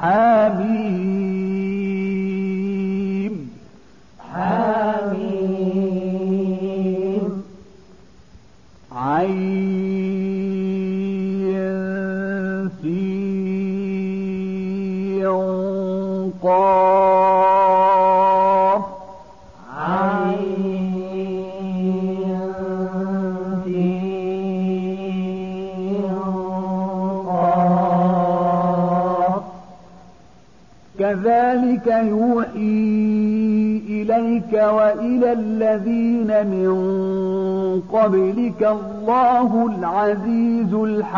حميم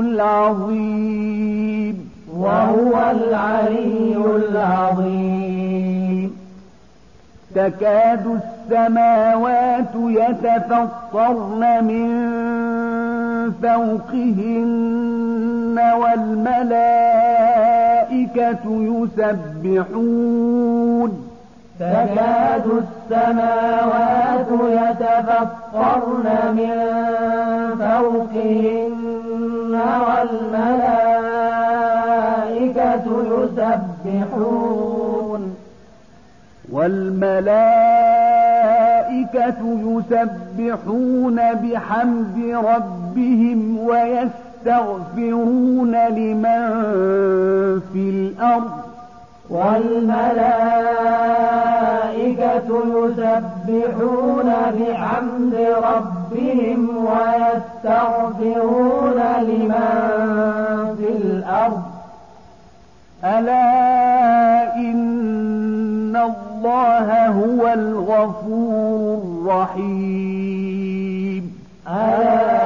العظيم. وهو العلي العظيم. تكاد السماوات يتفطرن من فوقهن والملائكة يسبحون. تكاد السماوات يتفطرن من فوقهن والملائكة يسبحون. والملائكة يسبحون بحمد ربهم ويستغفرون لمن في الأرض. والملائكة يسبحون بحمد ربهم ويستغفرون لمن في الأرض. ألا إن الله هو الغفور الرحيم. ألا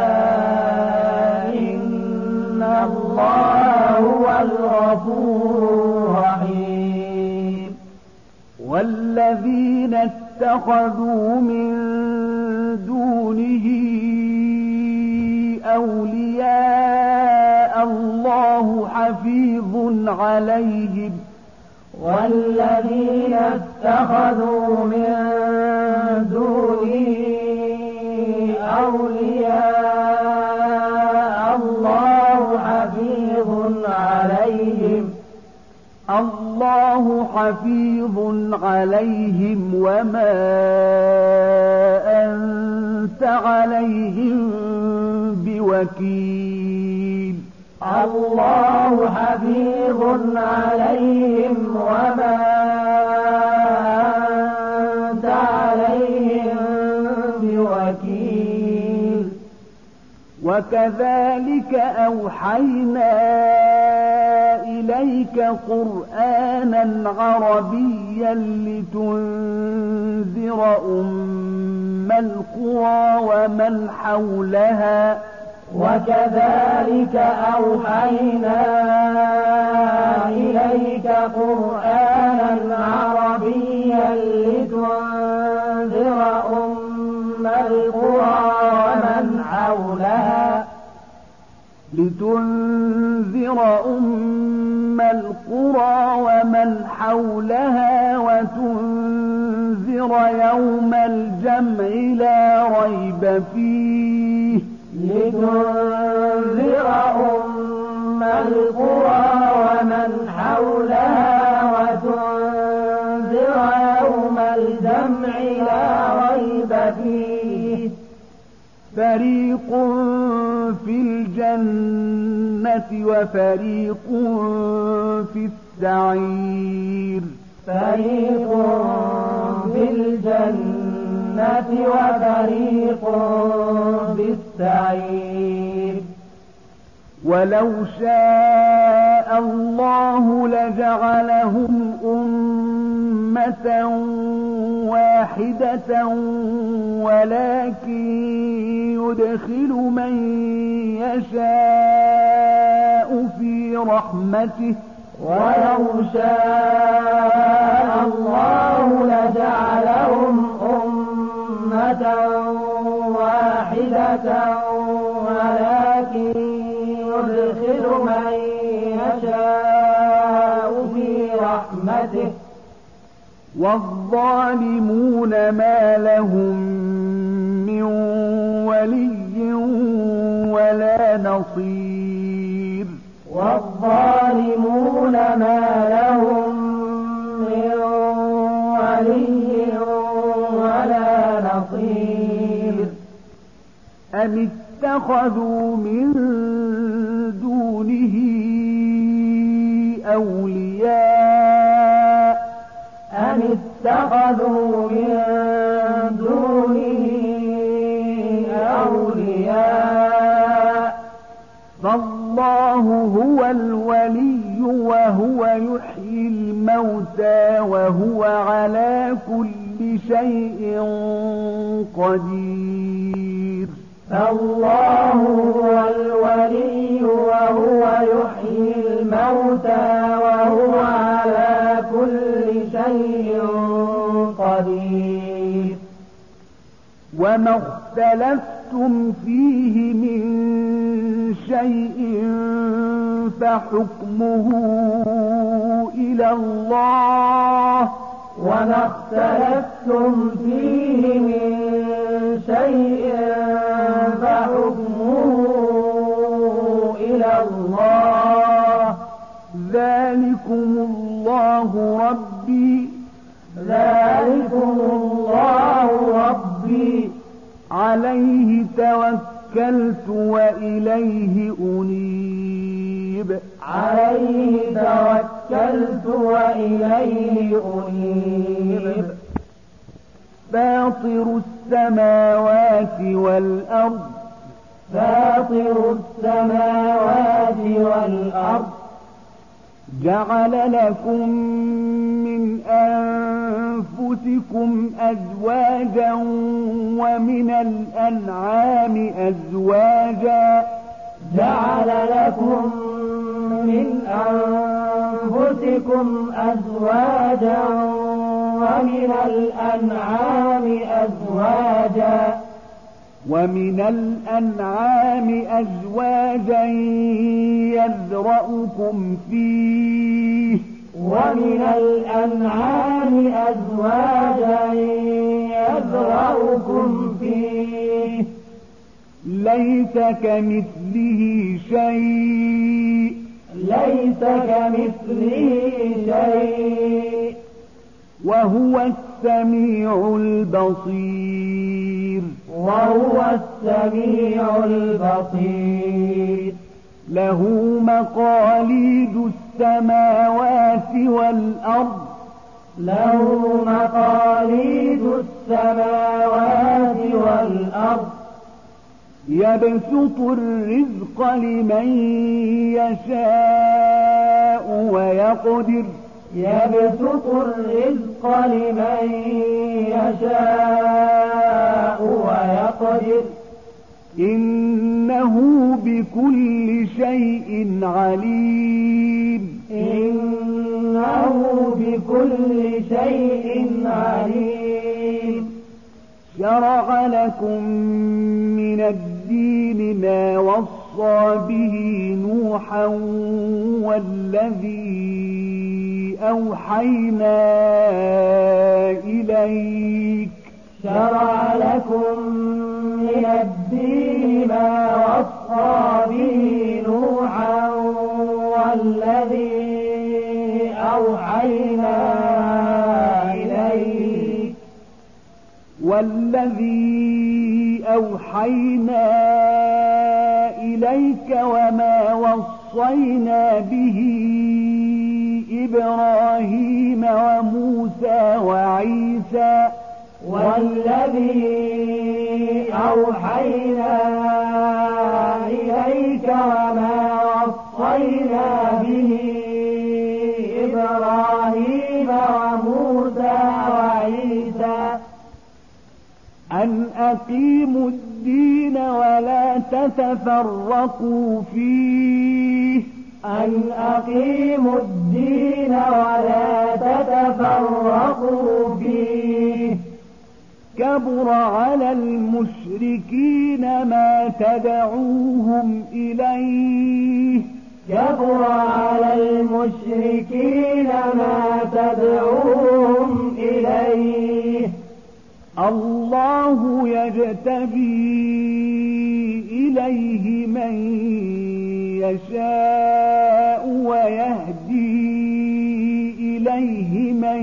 إن الله هو الغفور والذين اتخذوا من دونه أولياء الله حفيظ عليهم. والذين اتخذوا من دونه أولياء الله حفيظ عليهم وما أنت عليهم بوكيل. الله حفيظ عليهم وما وكذلك أوحينا إليك قرآنا عربيا لتنذر أم القرى ومن حولها. وكذلك أوحينا إليك قرآنا عربيا لتنذر أم القرى حولها لتنذر أم القرى ومن حولها وتنذر يوم الجمع لا ريب فيه. لتنذر أم القرى فريق في الجنة وفريق في السعير فريق في الجنة وفريق في السعير ولو شاء الله لجعلهم أمة واحدة ولكن يدخل من يشاء في رحمته ولو شاء الله لجعلهم أمة واحدة ولكن يدخل من يشاء في رحمته والظالمون ما لهم من ولي ولا نصير. والظالمون ما لهم من ولي ولا نصير. أم اتخذوا من اتخذوا من دونه أولياء. فالله هو الولي وهو يحيي الموتى وهو على كل شيء قدير. فالله هو الولي وهو يحيي الموتى وهو على كل شيء وما اختلفتم فيه من شيء فحكمه إلى الله. وما اختلفتم فيه من شيء فحكمه إلى الله. ذلكم الله ربي. ذلكم الله ربي. عليه توكلت وإليه أنيب. عليه توكلت وإليه أنيب. فاطر السماوات والأرض. فاطر السماوات والأرض. جعل لكم من أنفسكم أزواجا ومن الأنعام أزواجا. جعل لكم من أنفسكم أزواجا ومن الأنعام أزواجا. ومن الأنعام أزواجا يذرأكم فيه. ومن الأنعام أزواجا يذرأكم فيه. ليس كمثله شيء. ليس كمثله شيء. وهو السميع البصير. وهو السميع البصير. له مقاليد السماوات والأرض. له مقاليد السماوات والأرض. يبسط الرزق لمن يشاء ويقدر. يبسط الرزق لمن يشاء ويقدر. إنه بكل شيء عليم. إنه بكل شيء عليم. شرع لكم من الدين ما وصى به نوحا والذي أوحينا إليك شرع لكم من الدين ما وصى به نوحا والذي أوحينا إليك والذي أوحينا إليك وما وصينا به إبراهيم وموسى وعيسى والذي أوحينا إليك وما وصينا به إبراهيم وموسى وعيسى أن أقيموا الدين ولا تتفرقوا فيه أن أقيموا الدين ولا تتفرقوا فيه كبر على المشركين ما تدعوهم إليه كبر على المشركين ما تدعوهم إليه الله يجتبي إليه من يشاء ويهدي إليه من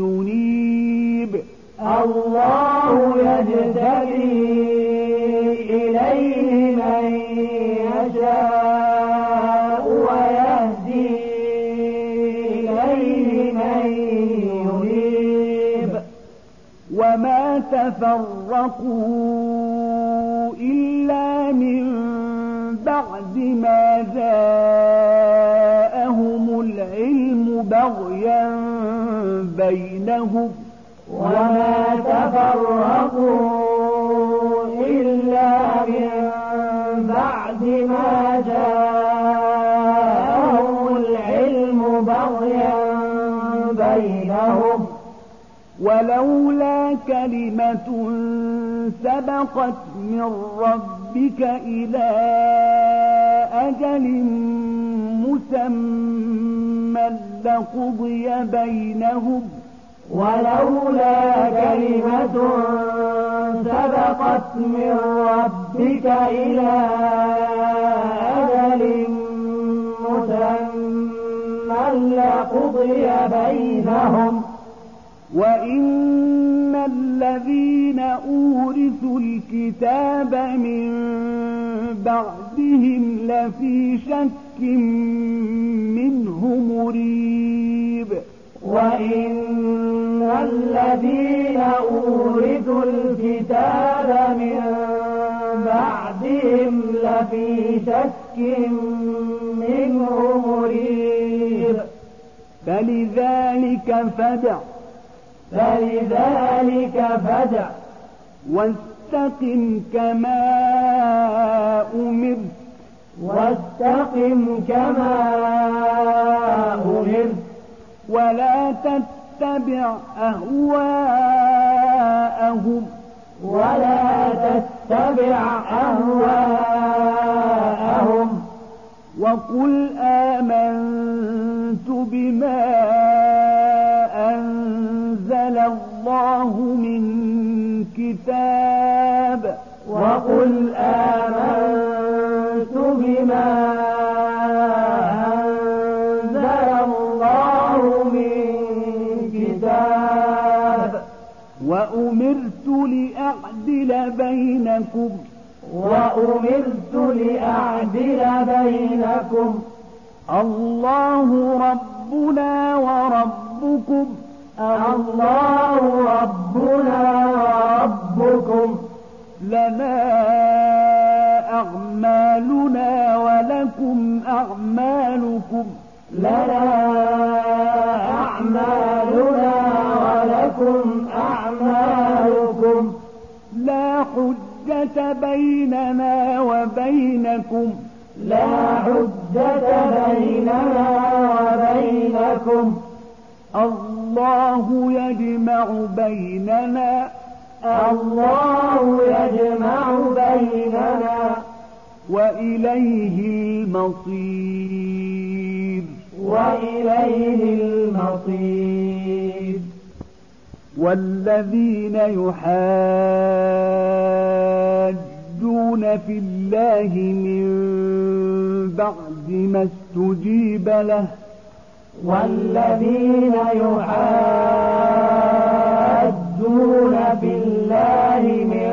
ينيب. الله يجتبي تفرقوا إلا من بعد ما جاءهم العلم بغيا بينهم وما تفرقوا ولولا كلمة سبقت من ربك إلى أجل مسمى لقضي بينهم. ولولا كلمة سبقت من ربك إلى أجل مسمى لقضي بينهم. وإن الذين أورثوا الكتاب من بعدهم لفي شك منه مريب وإن الذين أورثوا الكتاب من بعدهم لفي شك منه مريب فلذلك فدع فلذلك فدع. واستقم كما أمرت واستقم كما أمرت ولا تتبع أهواءهم. ولا تتبع أهواءهم. وقل آمنت بما الله من كتاب وقل آمنت بما أنزل الله من كتاب. وأمرت لأعدل بينكم. وأمرت لأعدل بينكم. الله ربنا وربكم. الله ربنا وربكم لنا أعمالنا ولكم أعمالكم لنا أعمالنا ولكم أعمالكم لا حجة بيننا وبينكم لا حجة بيننا وبينكم الله يجمع بيننا. الله يجمع بيننا. وإليه المصير. وإليه المصير. والذين يحاجون في الله من بعد ما استجيب له والذين يحاجون الله من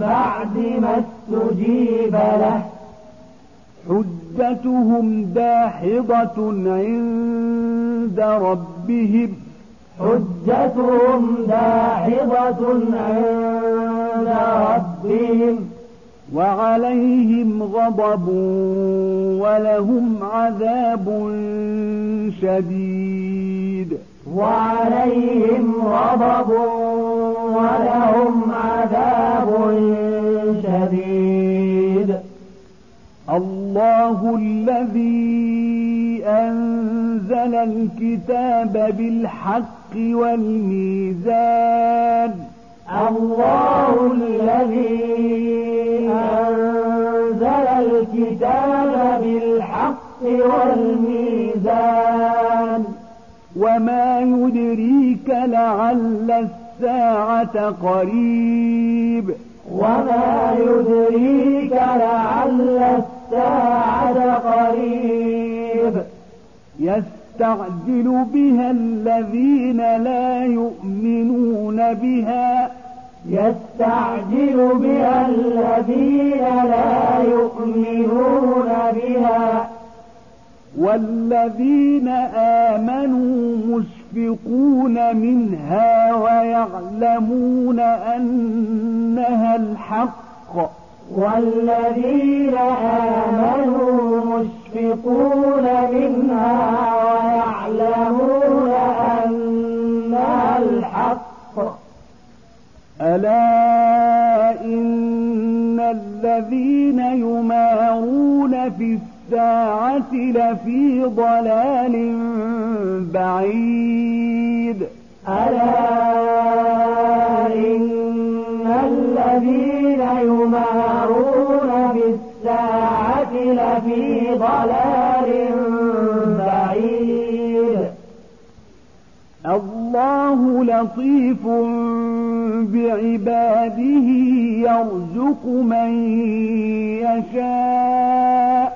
بعد ما استجيب له حجتهم داحضة عند ربهم حجتهم داحضة عند ربهم. وعليهم غضب ولهم عذاب شديد. وعليهم غضب ولهم عذاب شديد. الله الذي أنزل الكتاب بالحق والميزان لعل الساعة قريب. وما يدريك لعل الساعة قريب. يستعجل بها الذين لا يؤمنون بها. يستعجل بها الذين لا يؤمنون بها. والذين آمنوا مشفقون منها ويعلمون أنها الحق. والذين آمنوا مشفقون منها ويعلمون أنها الحق. ألا إن الذين يمارون في الساعة لفي ضلال بعيد. ألا إن الذين يمارون بالساعة لفي ضلال بعيد. الله لطيف بعباده يرزق من يشاء.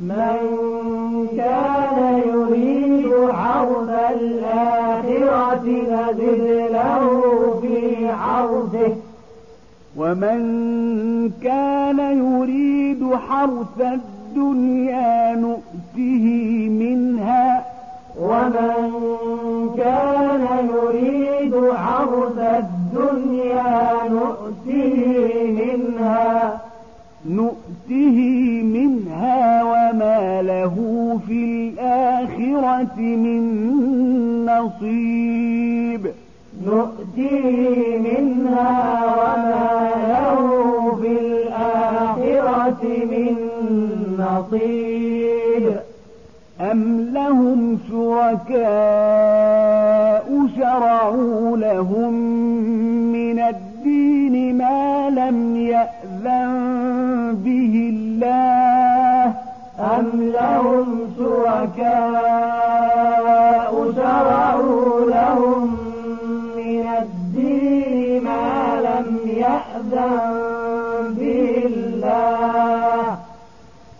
من كان يريد حرث الآخرة نزد له في حرثه ومن كان يريد حرث الدنيا نؤته منها. ومن كان يريد حرث الدنيا نؤته منها. نؤته منها وما له في الآخرة من نصيب. نؤتيه منها وما له في الآخرة من نصيب. أم لهم شركاء شرعوا لهم من الدين ما لم يأذن أم لهم شركاء شرعوا لهم من الدين ما لم يأذن به الله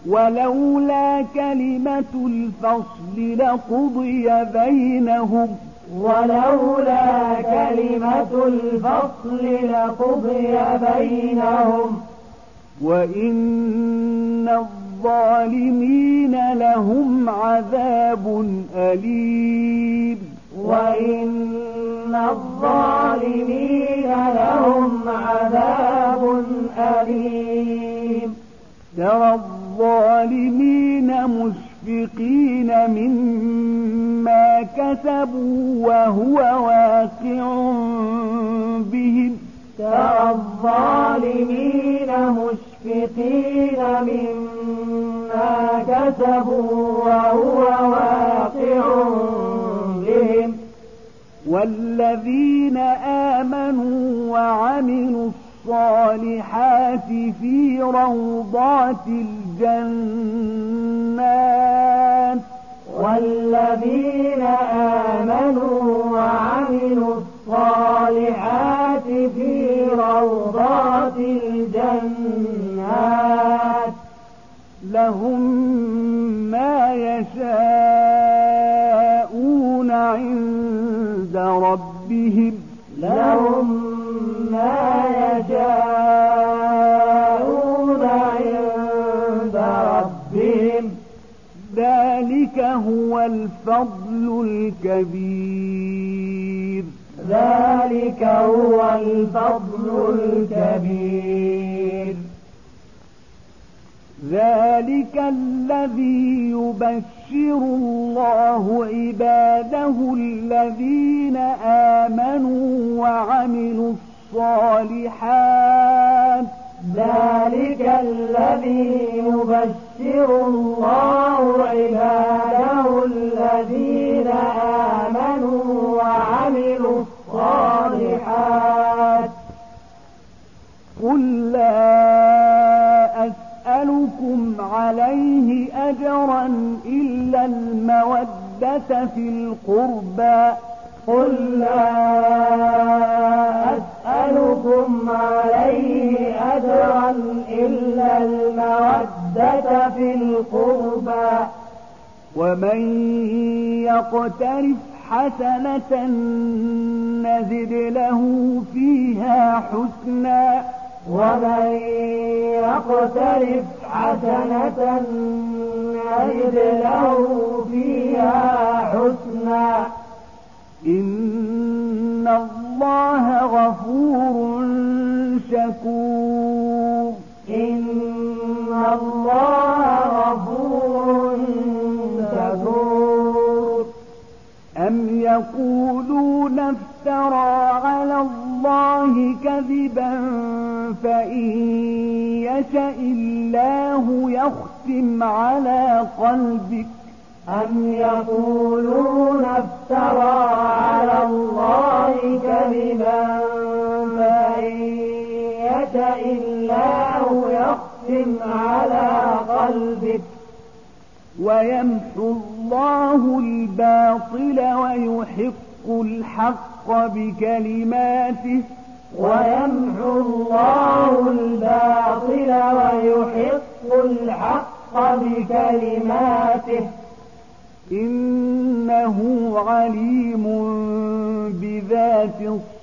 ولولا كلمة الفصل لقضي بينهم ولولا كلمة الفصل لقضي بينهم وإن لهم عذاب أليم. وإن الظالمين لهم عذاب أليم. ترى الظالمين مشفقين مما كسبوا وهو واقع بهم. ترى الظالمين مشفقين مما كسبوا وهو واقع بهم والذين آمنوا وعملوا الصالحات في روضات الجنات والذين آمنوا وعملوا الصالحات في روضات الجنات لهم ما يشاءون عند ربهم. لهم ما يشاءون عند ربهم. هو الفضل الكبير. ذلك هو الفضل الكبير. ذلك الذي يبشر الله عباده الذين آمنوا وعملوا الصالحات. ذلك الذي يبشر الله عباده الذين آمنوا وعملوا الصالحات. عليه أجرا إلا المودة في القربى. قل لا أسألكم عليه أجرا إلا المودة في القربى. ومن يقترف حسنة نزد له فيها حسنا. ومن يقترف حسنة نزد له فيها حسنا. إن الله غفور شكور. إن الله غفور شكور. أم يقولون افترى على الله كذبا فإن يشأ الله يختم على قلبك. أم يقولون افترى على الله كذبا فإن يشأ الله يختم على قلبك. ويمحو الله الباطل ويحق الحق. بكلماته. ويمحو الله الباطل ويحق الحق بكلماته. إنه عليم بذات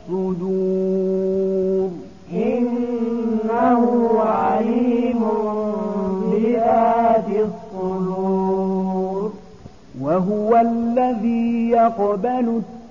الصدور. إنه عليم بذات الصدور. وهو الذي يقبل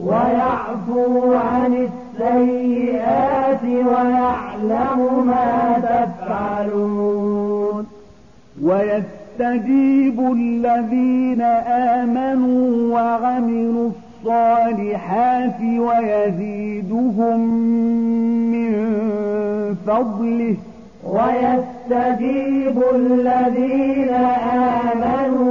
ويعفو عن السيئات ويعلم ما تفعلون. ويستجيب الذين آمنوا وعملوا الصالحات ويزيدهم من فضله. ويستجيب الذين آمنوا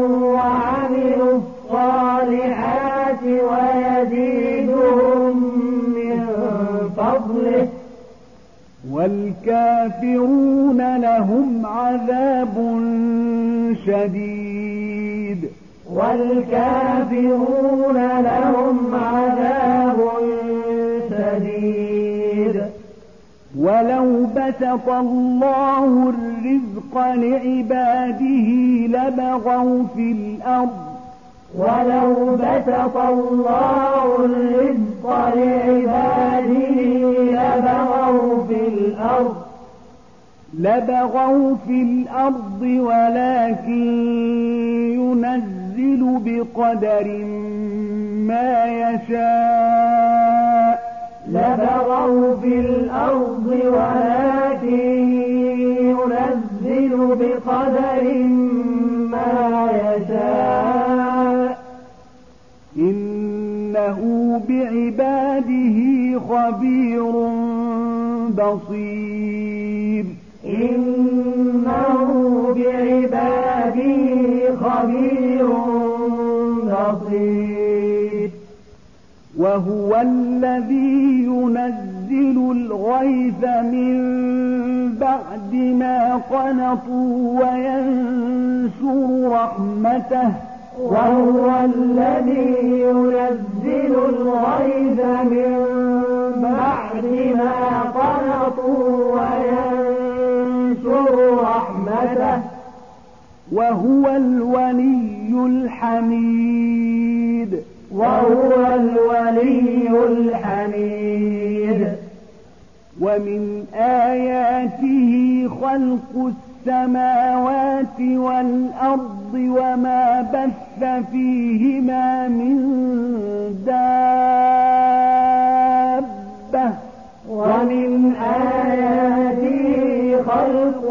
والكافرون لهم عذاب شديد. والكافرون لهم عذاب شديد. ولو بسط الله الرزق لعباده لبغوا في الأرض ولو بسط الله الرزق لعباده لبغوا في الأرض لبغوا في الأرض ولكن ينزل بقدر ما يشاء. لبغوا في الأرض ولكن ينزل بقدر ما يشاء. إنه بعباده خبير بصير. إنه بعباده خبير بصير. وهو الذي ينزل الغيث من بعد ما قنطوا وينشر رحمته. وهو الذي ينزل الغيث من بعد ما قنطوا وينشر رحمته. وهو الولي الحميد. وهو الولي الحميد. ومن آياته خلق السماوات والأرض وما بث فيهما من دابة. ومن آياته خلق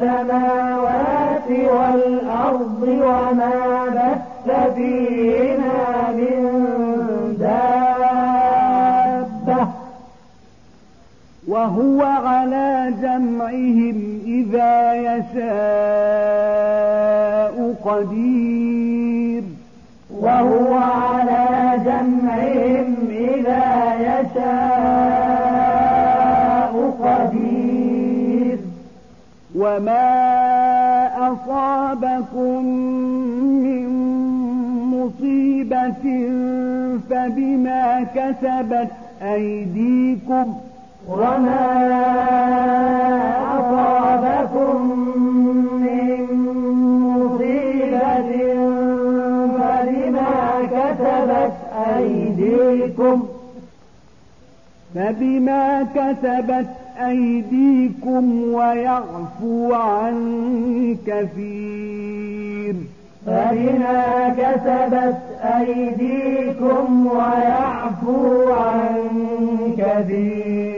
السماوات والأرض وما بث فيهما من وهو على جمعهم إذا يشاء قدير. وهو على جمعهم إذا يشاء قدير. وما أصابكم من مصيبة فبما كسبت أيديكم وما أصابكم من مصيبة فبما كسبت أيديكم فبما كسبت أيديكم ويعفو عن كثير فبما كسبت أيديكم ويعفو عن كثير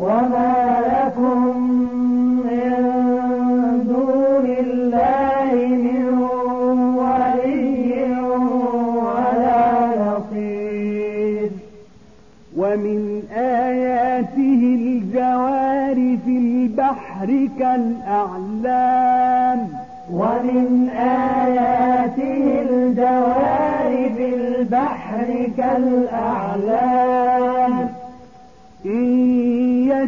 وما لكم من دون الله من ولي ولا نصير. ومن آياته الجوار في البحر كالأعلام. ومن آياته الجوار في البحر كالأعلام.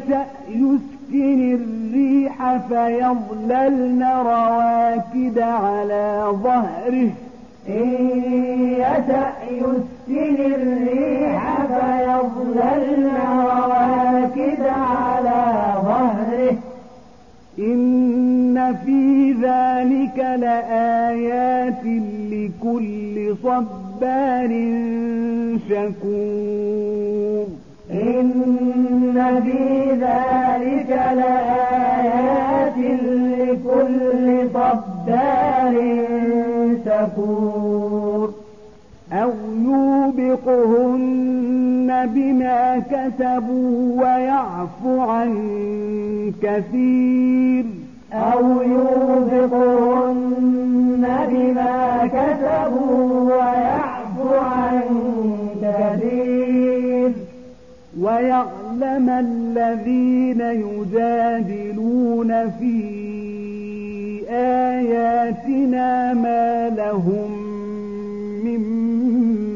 يشأ يسكن الريح فيظللن رواكد على ظهره. إن يشأ يسكن الريح فيظللن رواكد على ظهره. إن في ذلك لآيات لكل صبار شكور. إن في ذلك لآيات لكل صبار شكور. أو يوبقهن بما كسبوا ويعفو عن كثير. أو يوبقهن بما كسبوا ويعفو عن كثير. ويعلم الذين يجادلون في آياتنا ما لهم من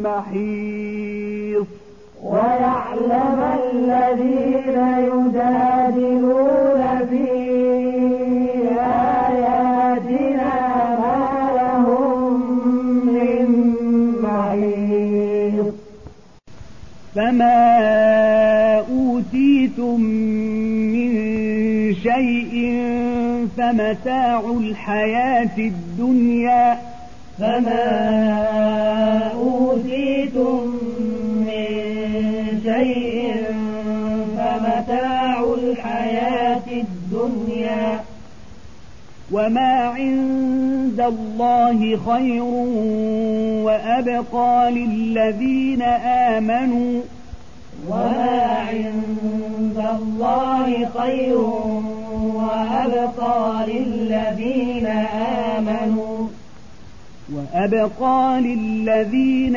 محيص. ويعلم الذين يجادلون في آياتنا ما لهم من محيص. فما أوتيتم من شيء فمتاع الحياة الدنيا فما أوتيتم من شيء فمتاع الحياة الدنيا وما عند الله خير وأبقى للذين آمنوا وما عند الله خير وأبقى للذين آمنوا وأبقى للذين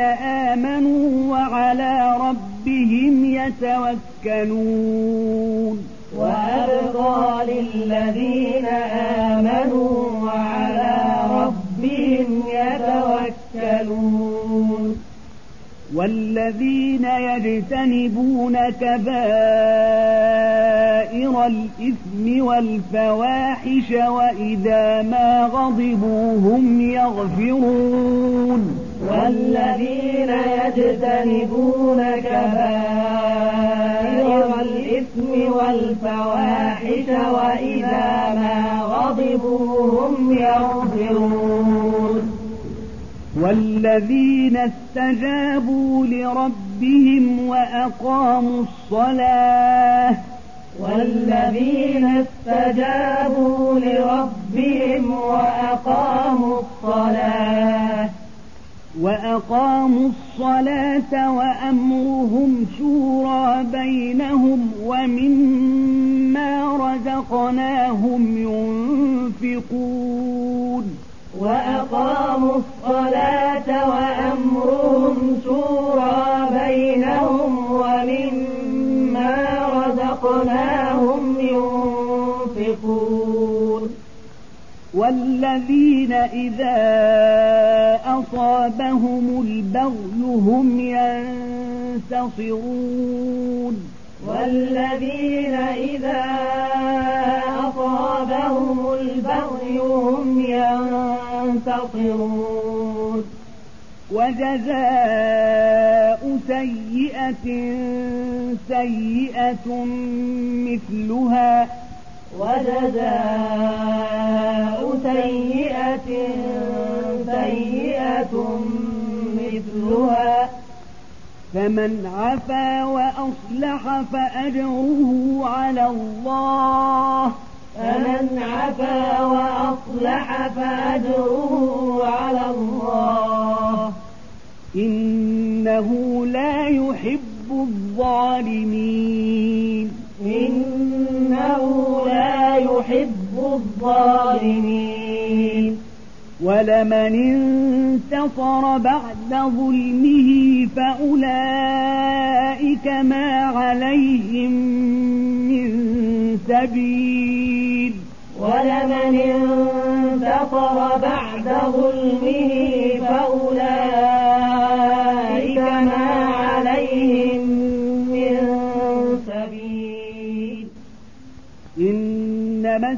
آمنوا وعلى ربهم يتوكلون وأبقى للذين آمنوا وعلى ربهم يتوكلون والذين يجتنبون كبائر الإثم والفواحش وإذا ما غضبوا هم يغفرون والذين يجتنبون كبائر الإثم والفواحش وإذا ما غضبوا هم يغفرون والذين استجابوا لربهم وأقاموا الصلاة. والذين استجابوا لربهم وأقاموا الصلاة. وأقاموا الصلاة وأمرهم شورى بينهم ومما رزقناهم ينفقون. وأقاموا الصلاة وأمرهم شورى بينهم ومما رزقناهم ينفقون. والذين إذا أصابهم البغي هم ينتصرون. والذين إذا ينتصرون وجزاء سيئة سيئة مثلها وجزاء سيئة سيئة مثلها فمن عفا وأصلح فأجره على الله فمن عفا وأصلح فأجره على الله. إنه لا يحب الظالمين. إنه لا يحب الظالمين. ولمن انتصر بعد ظلمه فأولئك ما عليهم من سبيل. ولمن انتصر بعد ظلمه فأولئك ما عليهم من سبيل. إنما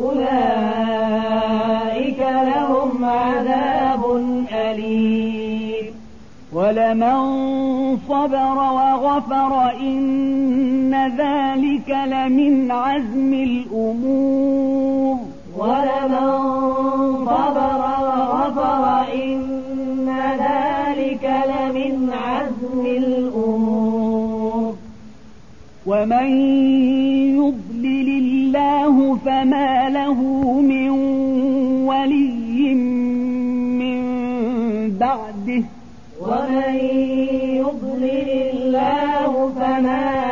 أولئك لهم عذاب أليم. ولمن صبر وغفر إن ذلك لمن عزم الأمور. ولمن صبر وغفر إن ذلك لمن عزم الأمور. ومن يضلل الله فما له من ولي من بعده. ومن يضلل الله فما له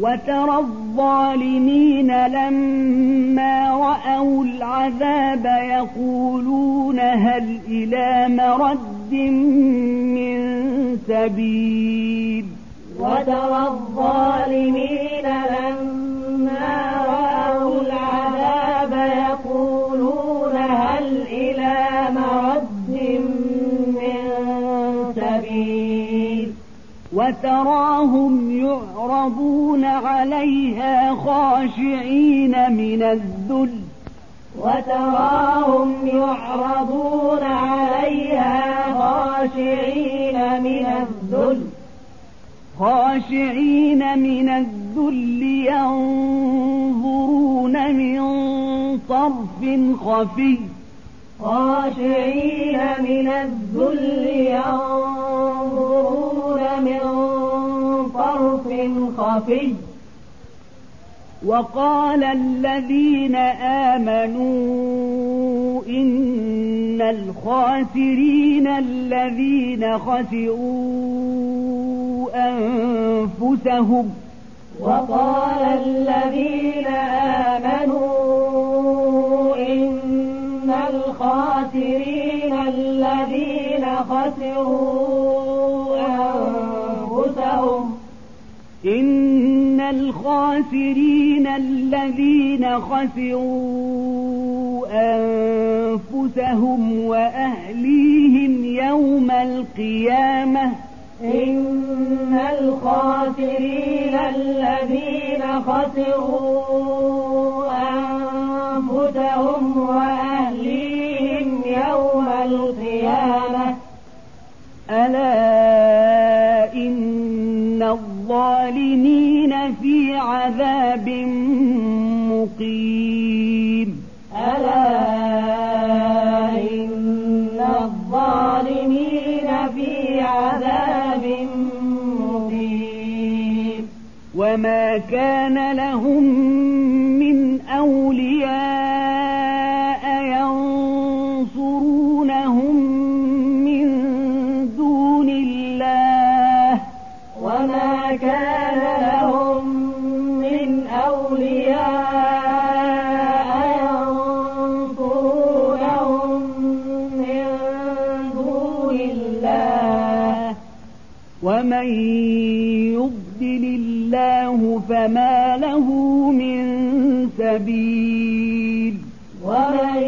وترى الظالمين لما رأوا العذاب يقولون هل إلى مرد من سبيل؟ وترى الظالمين لما رأوا العذاب يقولون هل إلى مرد من سبيل؟ وتراهم يعرضون عليها خاشعين من الذل وتراهم يعرضون عليها خاشعين من الذل خاشعين من الذل ينظرون من طرف خفي خاشعين من الذل ينظرون من طرف خفي. وقال الذين آمنوا إن الخاسرين الذين خسروا أنفسهم. وقال الذين آمنوا إن الخاسرين الذين خسروا أنفسهم. إن الخاسرين الذين خسروا أنفسهم وأهليهم يوم القيامة. إن الخاسرين الذين خسروا أنفسهم وأهليهم في عذاب مقيم. ألا إن الظالمين في عذاب مقيم. وما كان لهم من أولياء فما له من سبيل ومن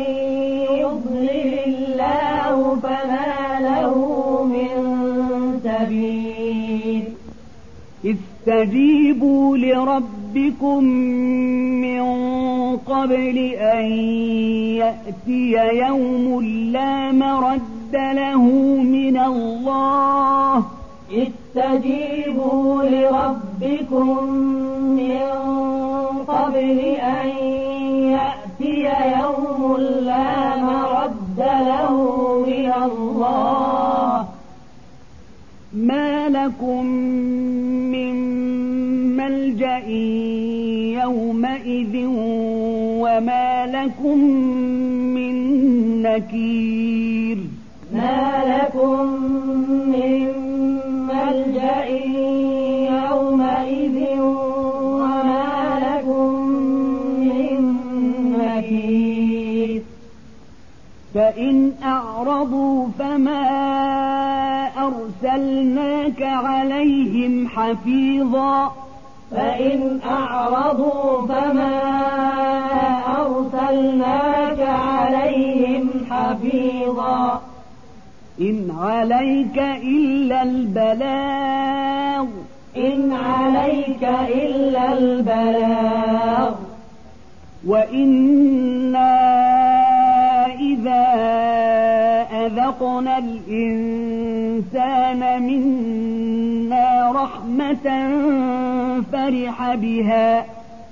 يضلل الله فما له من سبيل استجيبوا لربكم من قبل أن يأتي يوم لا مرد له من الله استجيبوا لربكم قبل أن يأتي يوم لا مرد له من الله. ما لكم من ملجأ يومئذ وما لكم من نكير. ما لكم فإن أعرضوا فما أرسلناك عليهم حفيظا. فإن أعرضوا فما أرسلناك عليهم حفيظا. إن عليك إلا البلاغ. إن عليك إلا البلاغ. وإنا أذقنا الإنسان منا رحمة فرح بها.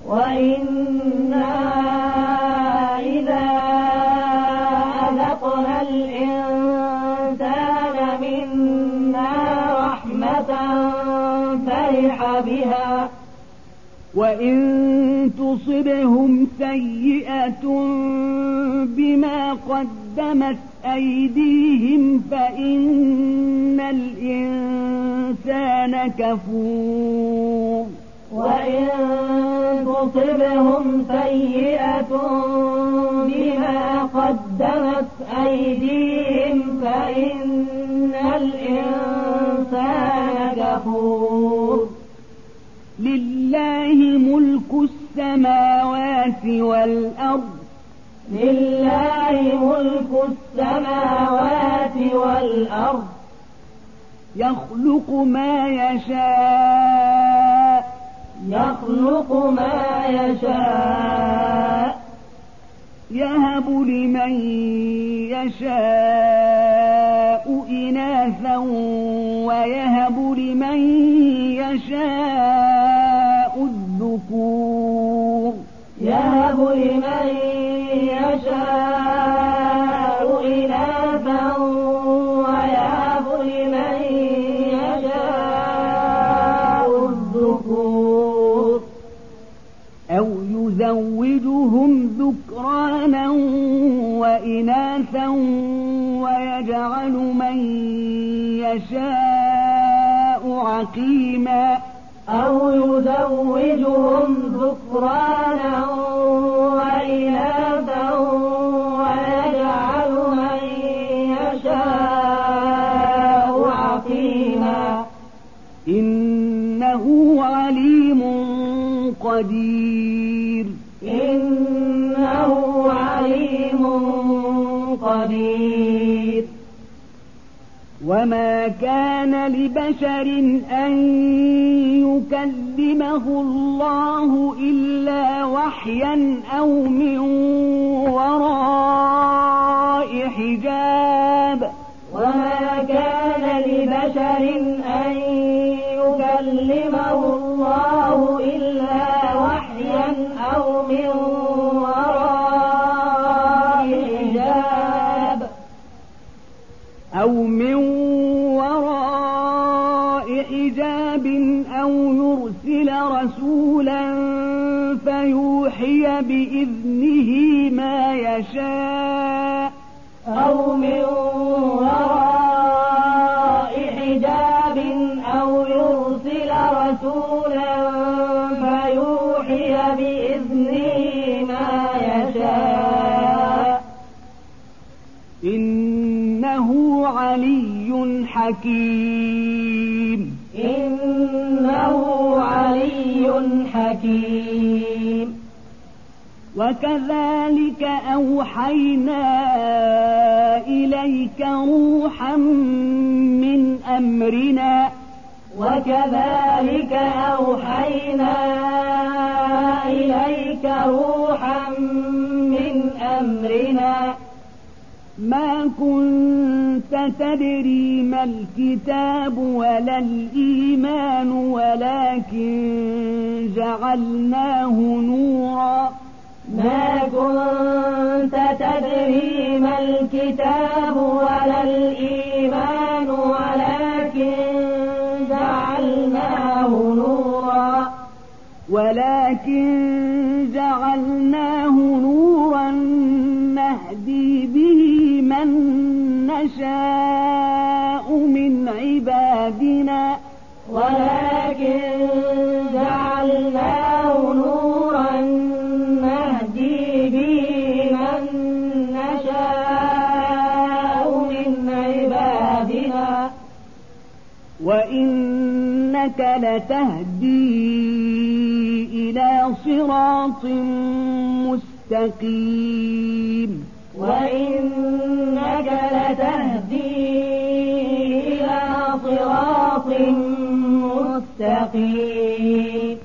وإنا إذا أذقنا الإنسان منا رحمة فرح بها. وإن تصبهم سيئة بما قدمت أيديهم فإن الإنسان كفور. وإن تصبهم سيئة بما قدمت أيديهم فإن الإنسان كفور. لله ملك السماوات والأرض. لله ملك السماوات والأرض. يخلق ما يشاء. يخلق ما يشاء. يهب لمن يشاء إناثا ويهب لمن يشاء الذكور. يهب لمن ويجعل من يشاء عقيما أو يزوجهم ذكرانا وإناثا ويجعل من يشاء عقيما. إنه عليم قدير. وما كان لبشر أن يكلمه الله إلا وحيا أو من وراء حجاب وما كان لبشر أن يكلمه الله جعلناه نورا. ولكن جعلناه نورا نهدي به من نشاء من عبادنا. ولكن وإنك لتهدي إلى صراط مستقيم. وإنك لتهدي إلى صراط مستقيم.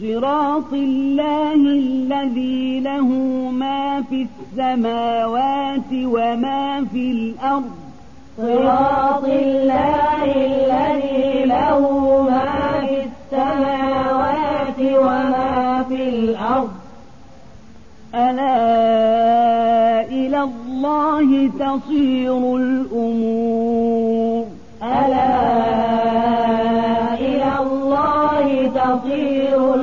صراط الله الذي له ما في السماوات وما في الأرض. صراط الله الذي له ما في السماوات وما في الأرض. ألا إلى الله تصير الأمور. ألا إلى الله تصير